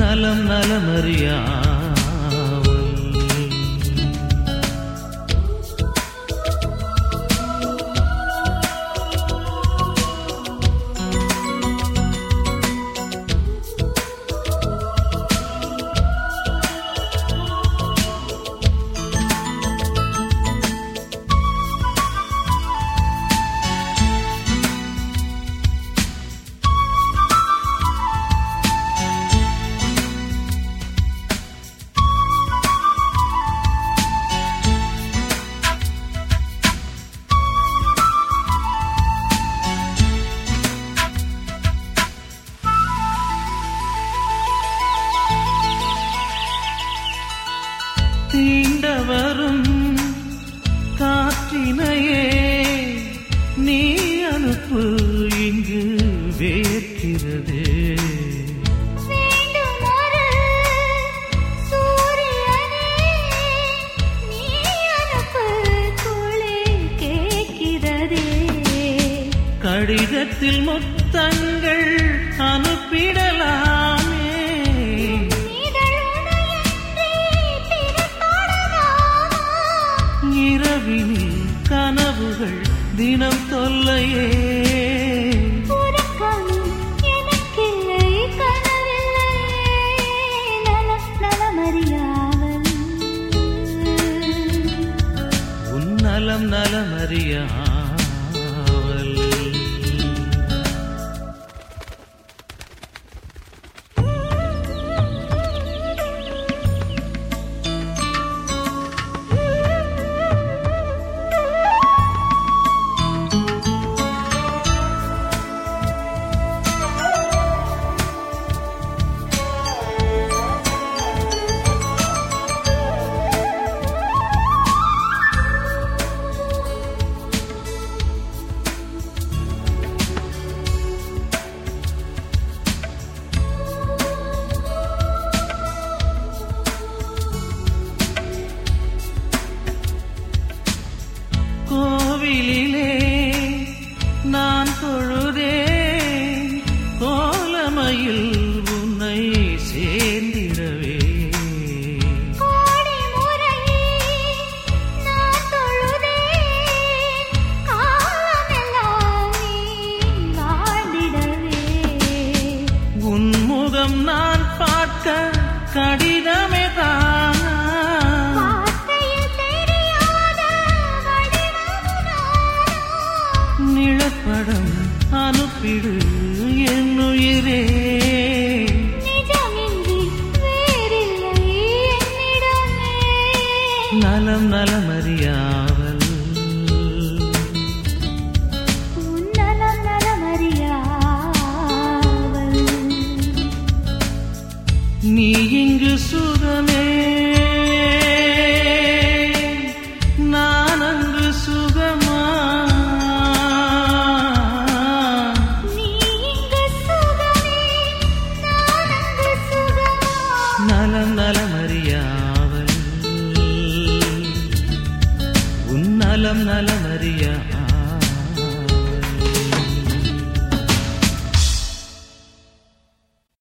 നലം നലമറിയാം. கடிதத்தில் முத்தங்கள் அனுப்பிடலாமே. இரவினில் கனவுகள் தினம் தொல்லையே. நலமறியாமல் உன் நலம் நலமறியாமல் கோவிலிலே நான் தொழுதேன். கோலமையில் உன்னை சேர்ந்திடவே. உன்முகம் நான் பார்க்க கடிதமே புகைப்படம் அனுப்பிடு என்னுயிரே. நலம் நலமறியாவ நலம் நலமறிய